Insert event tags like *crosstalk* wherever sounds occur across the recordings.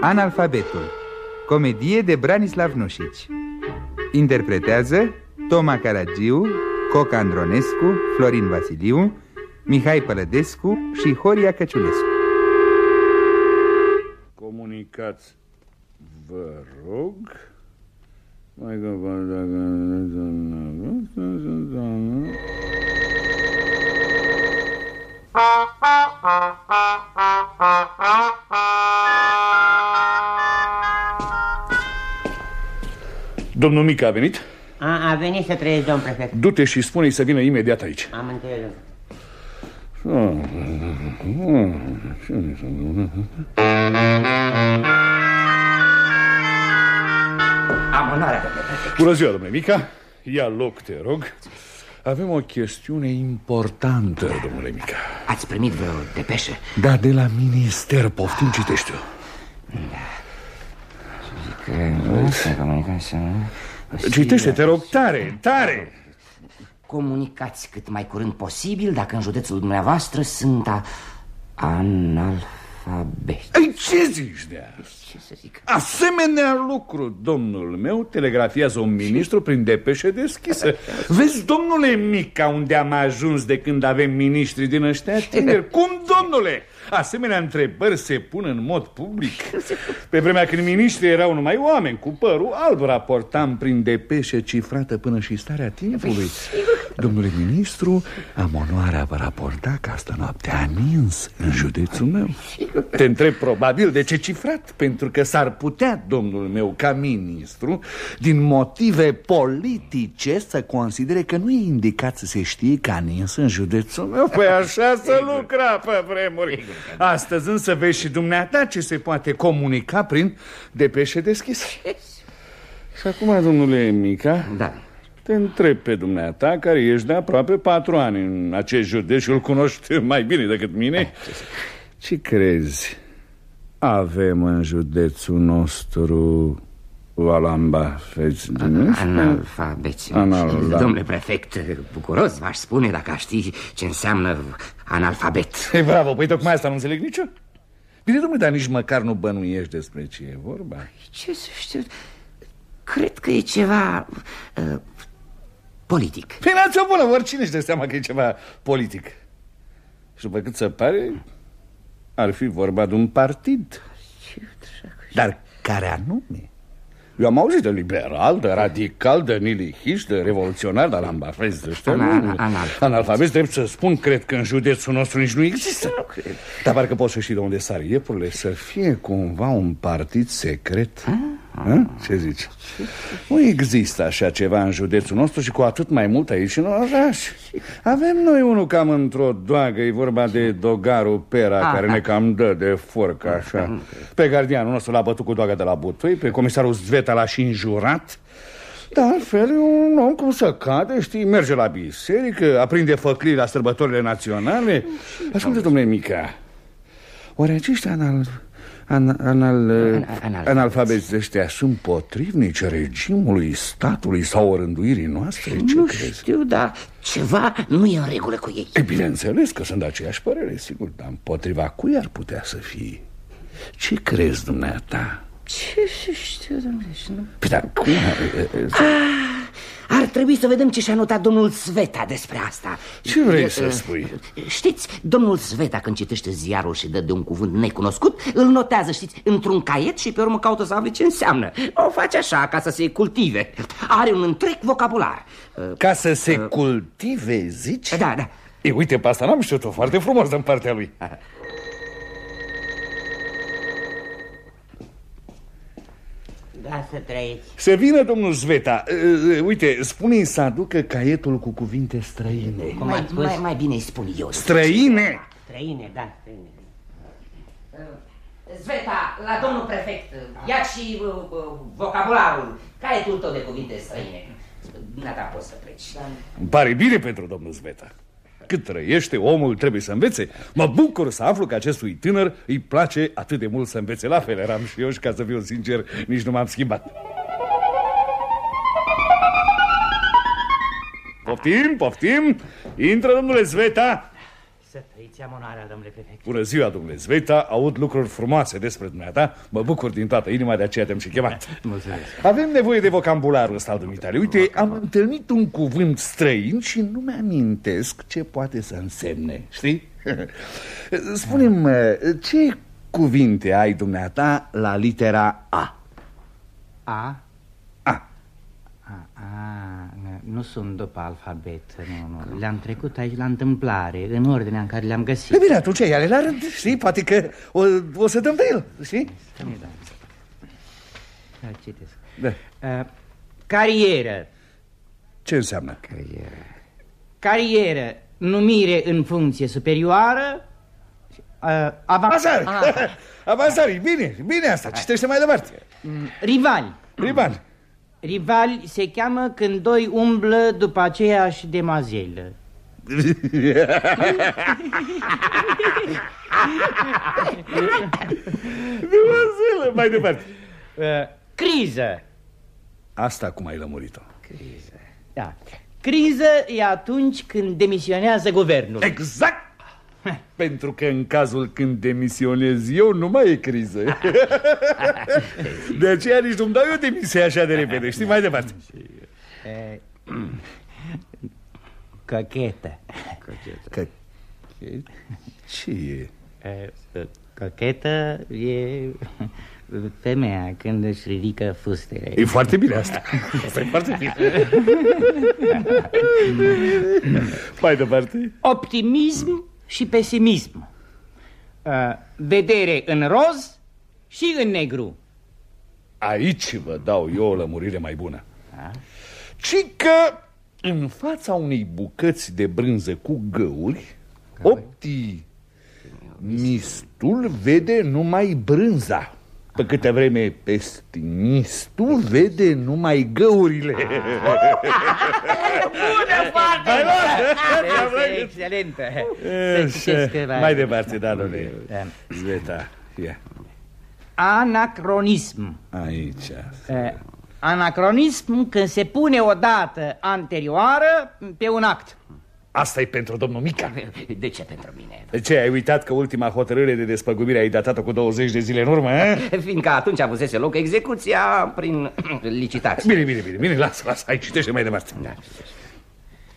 Analfabetul. Comedie de Branislav Nușici. Interpretează Toma Caragiu, Coca Andronescu, Florin Vasiliu, Mihai Pălădescu și Horia Căciulescu. Comunicați, vă rog. Mai că Domnul Mica a venit? A, a venit să trăiesc, domn prefect. Du-te și spune-i să vină imediat aici. Am înțeles. Am onoarea, domnule prefect. Bună ziua, domnule Mica. Ia loc, te rog. Avem o chestiune importantă, domnule Mica. Ați primit vreo depeșă? Da, de la minister, poftim, citește-o. Citește, te rog, tare, tare. Comunicați cât mai curând posibil dacă în județul dumneavoastră sunt a... analfabeti. Ei, ce zici de asta? Ce să zic? Asemenea lucru, domnul meu telegrafiază un ministru prin depeșe deschisă. Vezi, domnule Mica, unde am ajuns de când avem ministri din ăștia tineri? Cum, domnule? Asemenea întrebări se pun în mod public. Pe vremea când ministrii erau numai oameni cu părul alb, raportam prin depeșe cifrată până și starea timpului. Domnule ministru, am onoarea vă raporta că asta noapte a nins în județul meu. Te întreb probabil de ce cifrat, pentru că s-ar putea, domnul meu, ca ministru, din motive politice, să considere că nu e indicat să se știe că a nins în județul meu. Păi așa să lucra pe vremuri. Astăzi însă vezi și dumneata ce se poate comunica prin depeșe deschis. Și acum, domnule Mica, Da. te întreb pe dumneata, care ești de aproape patru ani în acest județ și îl cunoști mai bine decât mine. Ce crezi? Avem în județul nostru Valamba, feți Analfabeți. Anal, da. Domnule prefect, bucuros v-aș spune dacă aș ști ce înseamnă analfabet. Ei, bravo, păi tocmai asta nu înțeleg nicio. Bine, domnule, dar nici măcar nu bănuiești despre ce e vorba. Ce să știu... Cred că e ceva uh, politic. Păi n-ați o bună, oricine își dă seama că e ceva politic. Și după cât se pare, ar fi vorba de un partid. Dar care anume? Eu am auzit de liberal, de radical, de nilihist, de revoluționar, dar l-am bafez de ăștia. Ana- nu. analfabet. Analfabet, drept să spun, cred că în județul nostru nici nu există. Nu cred. Dar parcă poți să știi de unde sar iepurile, să fie cumva un partid secret. Ha? Ce zici? Nu există așa ceva în județul nostru și cu atât mai mult aici în oraș. Avem noi unul cam într-o doagă, e vorba de dogarul Pera, care ne cam dă de forcă așa. Pe gardianul nostru l-a bătut cu doaga de la butoi, pe comisarul Zveta l-a și înjurat. Da, altfel e un om cum să cade, știi, merge la biserică, aprinde făclii la sărbătorile naționale. Ascultă, domnule Mica, oare aceștia anal, an, anal, anal- analfabeți ăștia sunt potrivnici regimului, statului sau rânduirii noastre? Ce nu crezi? știu, dar ceva nu e în regulă cu ei. E bineînțeles că sunt de aceeași părere, sigur, dar împotriva cui ar putea să fie? Ce crezi, dumneata? Ce să știu, domnule, și nu... Păi, dar cum? Ar trebui să vedem ce și-a notat domnul Sveta despre asta. Ce vrei E, să e, spui? Știți, domnul Sveta când citește ziarul și dă de un cuvânt necunoscut Îl notează, știți, într-un caiet și pe urmă caută să afle ce înseamnă. O face așa ca să se cultive. Are un întreg vocabular. Ca să se cultive, zici? Da, da. E, uite, pe asta n-am știut-o. Foarte frumos din partea lui. Da, să trăiți Să vină domnul Zveta. Uh, Uite, spune-i să aducă caietul cu cuvinte străine. Cum mai, mai, mai bine îi spun eu Străine? Străine, da, străine Zveta, la domnul prefect, ia și uh, uh, vocabularul, caietul tău de cuvinte străine. Dumneata poți să treci. Îmi pare bine pentru domnul Zveta. Cât trăiește, omul trebuie să învețe. Mă bucur să aflu că acestui tânăr îi place atât de mult să învețe. La fel eram și eu și ca să fiu sincer, nici nu m-am schimbat. Poftim, poftim. Intră, domnule Zveta. Să Să trăiți amonarea, domnule prefect. Bună ziua, domnule Zveta, aud lucruri frumoase despre dumneata. Mă bucur din toată inima, de aceea te-am și chemat. *laughs* Mulțumesc. Avem nevoie de vocabularul ăsta al dumitale. Uite, am întâlnit un cuvânt străin și nu mi-amintesc ce poate să însemne, știi? *laughs* Spune-mi, ce cuvinte ai dumneata la litera A? A? A. A, a, nu sunt după alfabet, nu, nu. Le-am trecut aici la întâmplare, în ordinea în care le-am găsit. E bine, atunci ia la rând, știi? Poate că o, o să dăm pe el, știi? Da. Da, citesc. Da. Uh, carieră. Ce înseamnă? Carieră, numire în funcție superioară, uh, Avansare! Ah, *laughs* Avansare, bine, bine asta, citește mai departe. mm, rivali. Riban. Rivali se cheamă când doi umblă după aceeași demazelă. Dumnezeule, mai departe. Uh, criză. Asta cum ai lămurit-o? Da. Criză e atunci când demisionează guvernul. Exact! *laughs* Pentru că în cazul când demisionez eu nu mai e criză *laughs* De aceea nici nu-mi dau eu demisia așa de repede Știi mai departe E, Cochetă. Că... Ce e? E, Cochetă e femeia când își ridică fustele. E foarte bine asta Asta *laughs* e foarte bine Mai departe Optimism și pesimism. Uh, Vedere în roz și în negru. Aici vă dau eu o lămurire mai bună Ci că în fața unei bucăți de brânză cu găuri Optimistul vede numai brânza Pe câte vreme pestimistul vede numai găurile *laughs* Bună, foarte Hai, luat! Este excelentă. Să citesc câteva- Mai departe, da, domnule Da. Zveta, ia Anacronism. Aici Uh, Anacronism când se pune o dată anterioară pe un act. Asta e pentru domnul Mica De ce pentru mine? De ce, ai uitat că ultima hotărâre de despăgubire ai datat-o cu 20 de zile în urmă, eh? *laughs* Fiindcă atunci avusese loc execuția prin *clears throat* licitație. Bine, bine, bine, bine, lasă, lasă, hai, citește mai departe Da.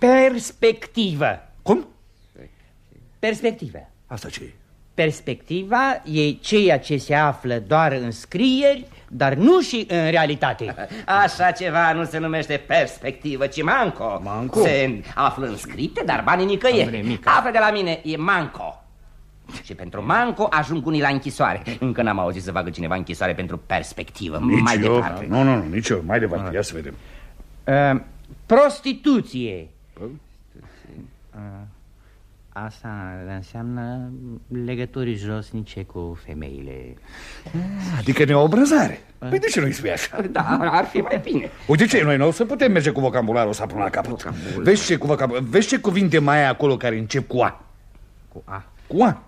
Perspectivă. Cum? Perspectivă. Asta ce e? Perspectiva e ceea ce se află doar în scrieri, dar nu și în realitate. *laughs* Așa ceva nu se numește perspectivă, ci manco. Manco? Se află în scripte, dar banii nicăieri. Află de la mine, e manco. Și pentru manco ajung unii la închisoare. Încă n-am auzit să facă cineva închisoare pentru perspectivă. Nici Mai eu, departe. nu, nu, nu, nici eu, mai departe, ia să vedem Uh, prostituție. Uh, asta înseamnă legături josnice cu femeile. Adică neobrăzare Păi de ce nu-i spui așa? Da, ar fi mai bine. Uite ce, noi nu o să putem merge cu vocabularul ăsta până la capăt Vezi ce, cu vocab... Vezi ce cuvinte mai ai acolo care încep cu A Cu A. Cu A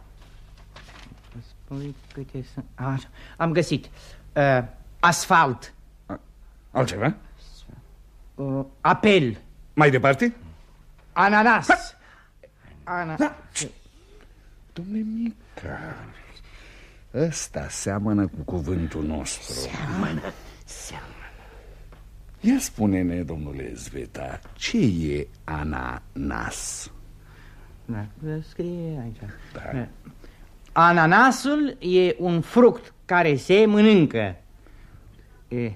Spui câte sunt... Așa. Am găsit. Uh, asfalt. Altceva? Uh, apel. Mai departe? Ananas. Ana... Domnule Mica Ăsta seamănă cu cuvântul nostru Seamănă. Seamănă. Ia spune-ne, domnule Zveta, ce e ananas? Da, scrie aici. Da. Da. Ananasul e un fruct care se mănâncă. E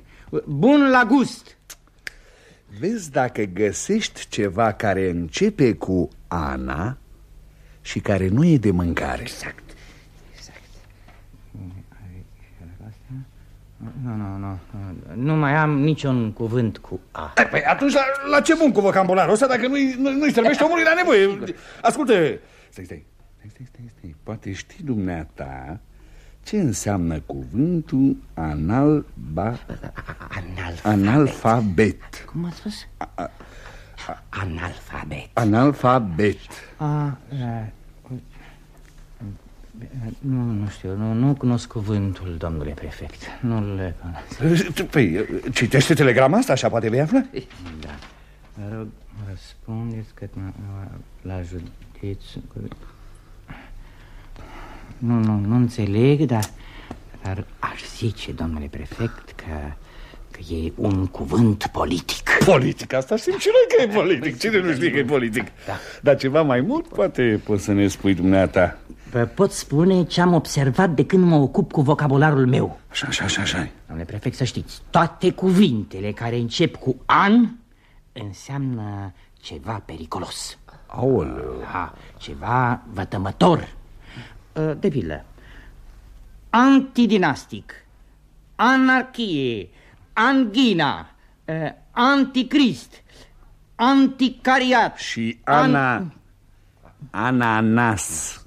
bun la gust. Vezi dacă găsești ceva care începe cu ana și care nu e de mâncare. Exact. Exact. Nu, nu, nu. Nu mai am niciun cuvânt cu A. Păi atunci la, la ce bun cu vocabularul ăsta dacă nu-i, nu, nu-i servește omului la nevoie? Ascultă, stai, stai, stai, stai, stai, stai. Poate știi dumneata ce înseamnă cuvântul analba, Analfabet. analfabet. Cum ați spus? Analfabet. Analfabet. A, a, nu, nu știu, nu, nu cunosc cuvântul, domnule prefect. Nu le cunosc. Păi, citește telegrama asta, așa poate vei afla? Da. Vă rog, răspundeți că la județ... nu, nu, nu înțeleg, dar, dar aș zice, domnule prefect, că, că e un cuvânt politic. Politic, asta știm și noi că e politic. Cine nu știe că e politic? Da. Dar ceva mai mult poate poți să ne spui dumneata. Vă pot spune ce am observat de când mă ocup cu vocabularul meu. Așa, așa, așa, așa. Domnule prefect, să știți, toate cuvintele care încep cu an înseamnă ceva periculos. Aoleu. Da, Ceva vătămător. Uh, De pildă Antidinastic Anarhie Angina uh, Anticrist Anticariat Și Ana... Ananas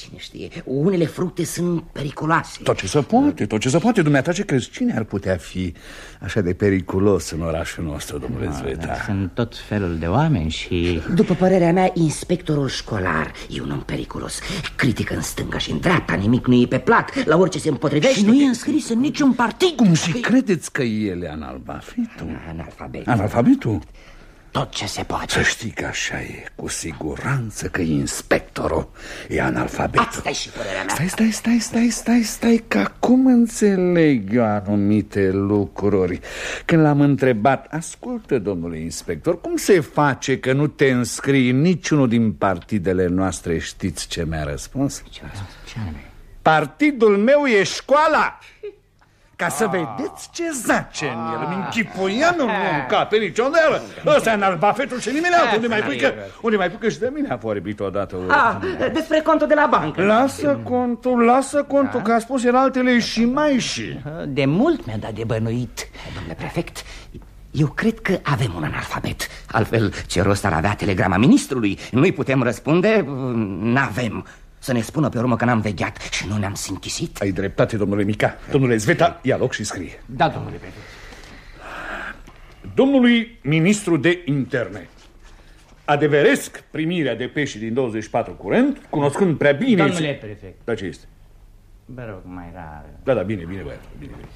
Cine știe, unele fructe sunt periculoase. Tot ce se poate, tot ce se poate. Dumneata ce crezi, cine ar putea fi așa de periculos în orașul nostru, domnule Dar Zveta? Sunt tot felul de oameni și... După părerea mea, inspectorul școlar e un om periculos. Critică în stânga și în dreapta, nimic nu e pe plac La orice se împotrivește. Și nu e înscris în niciun partid. Cum și credeți că el e analfabetul? Analfabet Analfabetul? Tot ce se poate Să știi că așa e, cu siguranță că inspectorul e analfabet. Asta e și părerea mea Stai, stai, stai, stai, stai, stai, că acum înțeleg eu anumite lucruri. Când l-am întrebat, ascultă, domnule inspector, cum se face că nu te înscrii în niciunul din partidele noastre? Știți ce mi-a răspuns? Ce, ce anume? Partidul meu e școala! Ca să vedeți ce zace în el. Îmi închipuia nu, nu încape niciodată Ăsta e analfabetul și nimeni altul Unde mai pui că, unde mai pui că și de mine a vorbit odată Ah, despre contul de la bancă. Lasă contul, lasă contul Că a spus el altele și mai și. De mult mi-a dat de bănuit Domnule prefect, eu cred că avem un analfabet. Altfel, ce rost ar avea telegrama ministrului? Nu-i putem răspunde? N-avem Să ne spună pe urmă că n-am vegheat și nu ne-am sinchisit. Ai dreptate, domnule Mica. Domnule Zveta, ia loc și scrie. Da, domnule prefect Domnului ministru de interne. Adeveresc primirea de pești din 24 curent Cunoscând prea bine Domnule prefect. Da, ce este? Vă rog, mai rar. Da, da, bine, bine, băiat, bine, bine.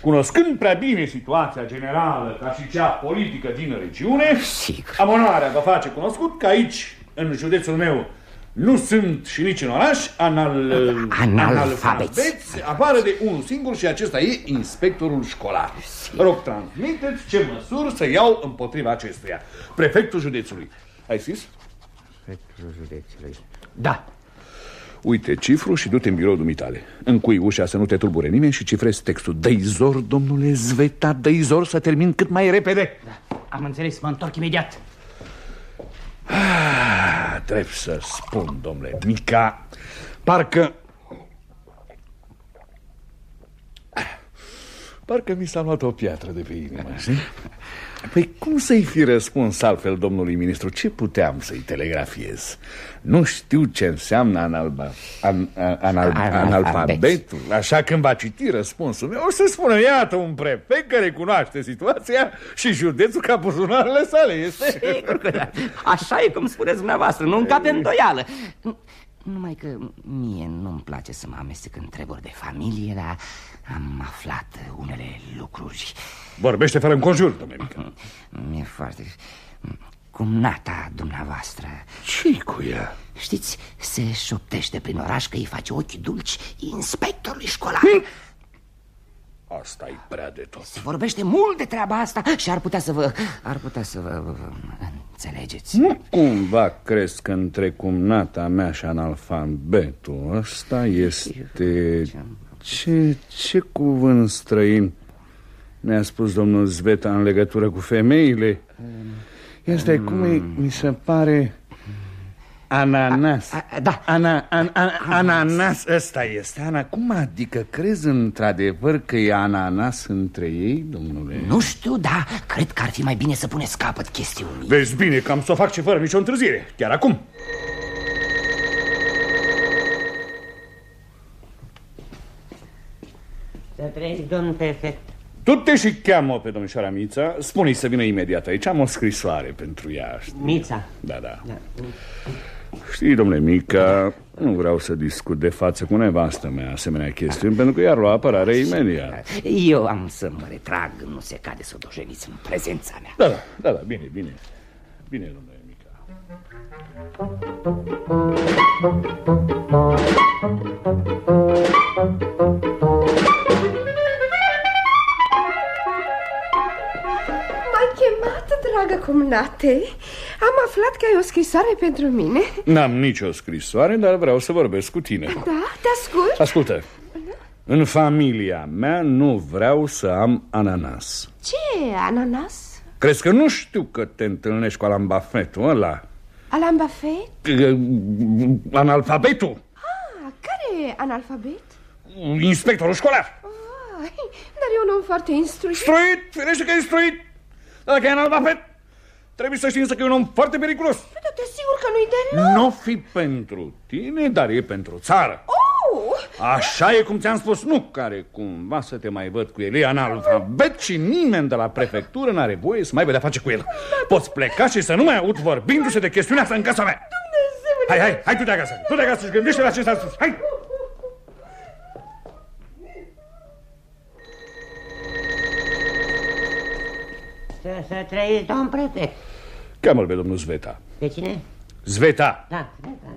Cunoscând prea bine situația generală ca și cea politică din regiune, Sigur. am onoarea vă face cunoscut că aici, în județul meu, nu sunt și nici în oraș anal, analfabeți, afară de unul singur și acesta e inspectorul școlar. Rog, transmiteți ce măsuri să iau împotriva acestuia. Prefectul județului. Ai scris? Prefectul județului Da, Uite cifru și du-te în birou dumitale Încui ușa să nu te tulbure nimeni și cifrezi textul Dă-i zor, domnule Zveta, dă-i zor să termin cât mai repede da Am înțeles, mă întorc imediat ah, Trebuie să spun, domnule Mica Parcă Parcă mi s-a luat o piatră de pe inimă știi? Păi cum să-i fi răspuns altfel domnului ministru? Ce puteam să-i telegrafiez? Nu știu ce înseamnă analba, an, an, anal, analfabetul Așa când va citi răspunsul meu O să spună, iată un prefect care cunoaște situația Și județul ca buzunarele sale este Sigur că da. Așa e cum spuneți dumneavoastră, nu încape îndoială Numai că mie nu-mi place să mă amestec în treburi de familie Dar am aflat unele lucruri. Vorbește fără înconjur, domnule Mica *laughs* Mi-e foarte... Cumnata dumneavoastră. Ce cu ea? Știți, se șoptește prin oraș că îi face ochi dulci inspectorului școlar. Asta e prea de tot. Se vorbește mult de treaba asta și ar putea să vă... Ar putea să vă... vă înțelegeți? Nu cumva crezi că între cumnata mea și analfabetul ăsta? Este... Ce, ce cuvânt străin ne-a spus domnul Zveta în legătură cu femeile? Este cum e, mi se pare... Ananas. A, a, da. Ana, an, an, ananas, ăsta este. Ana, cum adică crezi într-adevăr că e ananas între ei, domnule? Nu știu, da, cred că ar fi mai bine să puneți capăt chestiunii Vezi bine că am să o fac și fără nicio întârziere, chiar acum. Să treci, domn prefect Du-te și cheamă pe domnișoara Mița Spune-i să vină imediat aici Am o scrisoare pentru ea știi? Mița Da, da, Știi, domnule Mica Nu vreau să discut de față cu nevastă mea Asemenea chestiuni Pentru că i-ar lua apărare imediat. Eu am să mă retrag, nu se cade să o dojeniți în prezența mea. Da, da, da, da, bine, bine. Bine, domnule Mica. M-ai chemat, dragă cumnate Am aflat că ai o scrisoare pentru mine N-am nicio scrisoare, dar vreau să vorbesc cu tine Da, te ascult Ascultă, în familia mea nu vreau să am ananas Ce, ananas? Crezi că nu știu că te întâlnești cu alambafetul ăla? Alan Buffet? Analfabetul? Ah, care e analfabet? Inspectorul școlar Ai, dar e un om foarte instruit Instruit, firește că e instruit Dar dacă e analfabet Trebuie să știți însă că e un om foarte periculos. Dar te sigur că nu-i deloc Nu fi pentru tine, dar e pentru țară. Oh, Așa e cum ți-am spus, nu care cumva să te mai văd cu el. E analfabet și nimeni de la prefectură n-are voie să mai aibă de-a face cu el. Poți pleca și să nu mai aud vorbindu-se de chestiunea asta în casa mea. Dumnezeu Hai, hai, hai tu de acasă, tu de acasă și gândește la ce s-a spus. Hai! Să, să trăiți, domn prefect. Cheamă-l pe domnul Zveta Pe cine? Zveta Da, da, da.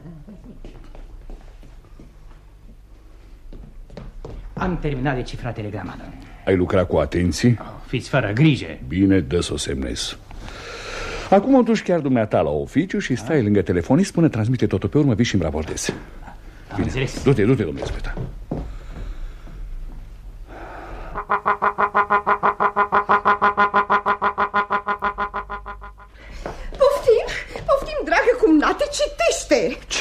Am terminat de cifra telegrama, domnule. Ai lucrat cu atenție? Fiți fără grijă. Bine, dă să o semnezi Acum o duci chiar dumneata la oficiu și stai lângă telefonist până transmite totul pe urmă, vii și îmi raportezi Am înțeles. Du-te, du-te, domnule Zveta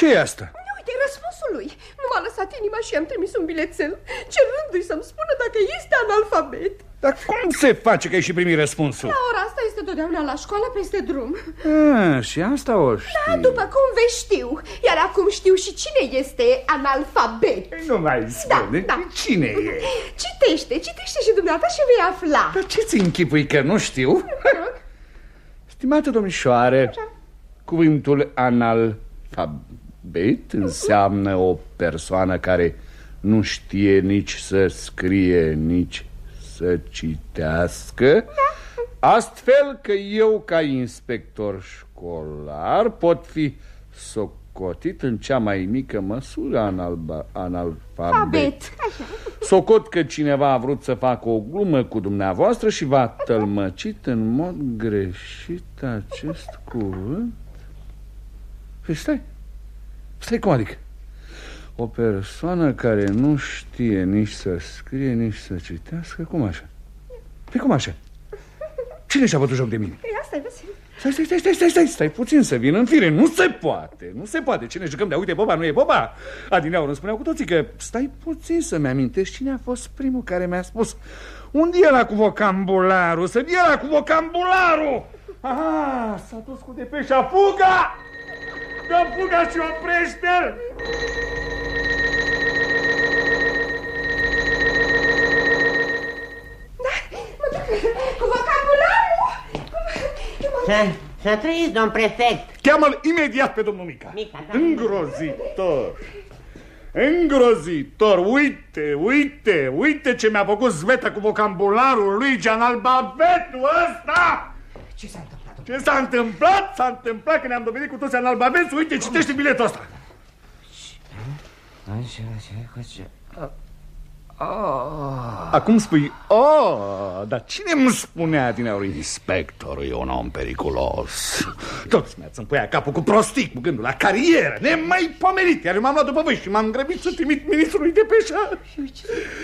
ce e asta? Uite răspunsul lui Nu m-a lăsat inima și am trimis un bilețel Cerându-i să-mi spună dacă este analfabet Dar cum se face că ai și primit răspunsul? La ora asta este totdeauna la școală peste drum Ah, și asta o știi Da, după cum vei știu Iar acum știu și cine este analfabet Nu mai spune, Da, da. cine e? *laughs* Citește, citește și dumneata și vei afla Dar ce-ți închipui că nu știu? Mă rog, Stimată domnișoare, cuvântul analfabet înseamnă o persoană care nu știe nici să scrie, nici să citească, astfel că eu, ca inspector școlar, pot fi socotit în cea mai mică măsură analba, analfabet. Fabet Socot că cineva a vrut să facă o glumă cu dumneavoastră și v-a tălmăcit în mod greșit acest cuvânt? Păi stai, stai cum adică? O persoană care nu știe nici să scrie, nici să citească, cum așa? Păi cum așa? Cine și-a bătut joc de mine? Păi asta e, vezi? Stai, stai, stai, stai, stai, stai, stai puțin să vin în fire. Nu se poate, nu se poate. Cine jucăm de uite, Boba, nu e Boba. Adineaur îmi spuneau cu toții că stai puțin să-mi amintești cine a fost primul care mi-a spus unde e ăla cu vocabularul? Să fie ăla cu vocabularul! Aha, s-a dus cu depeșa, fuga! Dă fuga și oprește-l! Cu vocabularul Să, să trăiți, domn prefect. Cheamă-l imediat pe domnul Mica. Mica, da. Îngrozitor. Îngrozitor. Uite, uite, uite ce mi-a făcut zveta cu vocabularul lui analfabetul ăsta. Ce s-a întâmplat? Ce s-a întâmplat? S-a întâmplat că ne-am dovedit cu toți analfabeți. Uite, citește biletul ăsta. Așa, așa, așa. Acum spui, oh, dar cine îmi spunea din aur inspectorul e un om periculos? Toți mi-ați împuiat capul cu prostic, cu gândul la carieră, nemaipomenit, iar eu m-am luat după voi și m-am grăbit să trimit ministrului de peșa.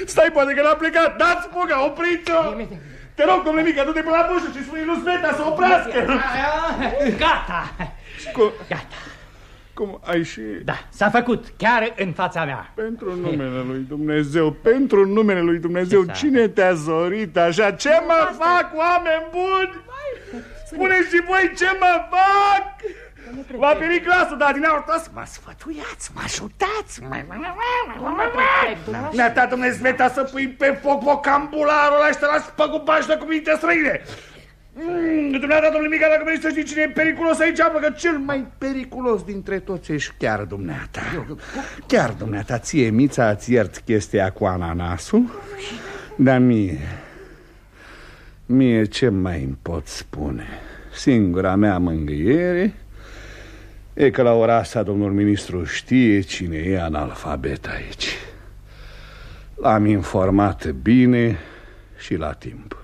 Stai, poate că l-a plecat, dați fuga, opriți-o! Te rog, domnule Mica, du-te până la bușă și spune lui Sveta să oprească! Gata! Cum, Gata! cum ai și... Da, s-a făcut chiar în fața mea. Pentru numele lui Dumnezeu, pentru numele lui Dumnezeu, Ce s-a- cine te-a zorit așa? Ce mă fac, oameni buni? Spuneți și voi ce mă fac! Va pieri glasul, dar din aur toți mă sfătuiați, mă ajutați! Ne-a dat domnule Sveta să pui pe foc vocabularul ăla și te lași pe cu bași de cuvinte străine! Mm, dumneata, domnule Mica, dacă vrei să știi cine e periculos aici, află că cel mai periculos dintre toți ești chiar dumneata. Chiar dumneata, ție, Mița, ați iert chestia cu ananasul, dar mie, mie ce mai îmi pot spune? Singura mea mângâiere E că la ora asta domnul ministru știe cine e analfabet aici. L-am informat bine și la timp.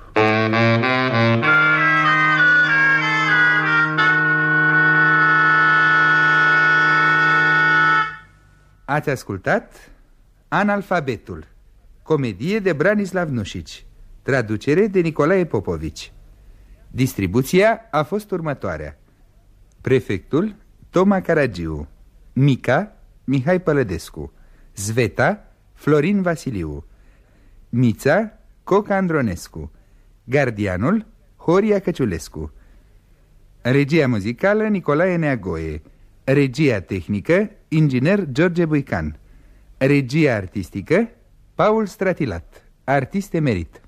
Ați ascultat Analfabetul, comedie de Branislav Nușici, traducere de Nicolae Popovici. Distribuția a fost următoarea. Prefectul Toma Caragiu, Mica Mihai Pălădescu, Zveta Florin Vasiliu, Mița Coca Andronescu, Gardianul Horia Căciulescu, Regia muzicală Nicolae Neagoe, Regia tehnică Inginer George Buican, Regia artistică Paul Stratilat, artist emerit.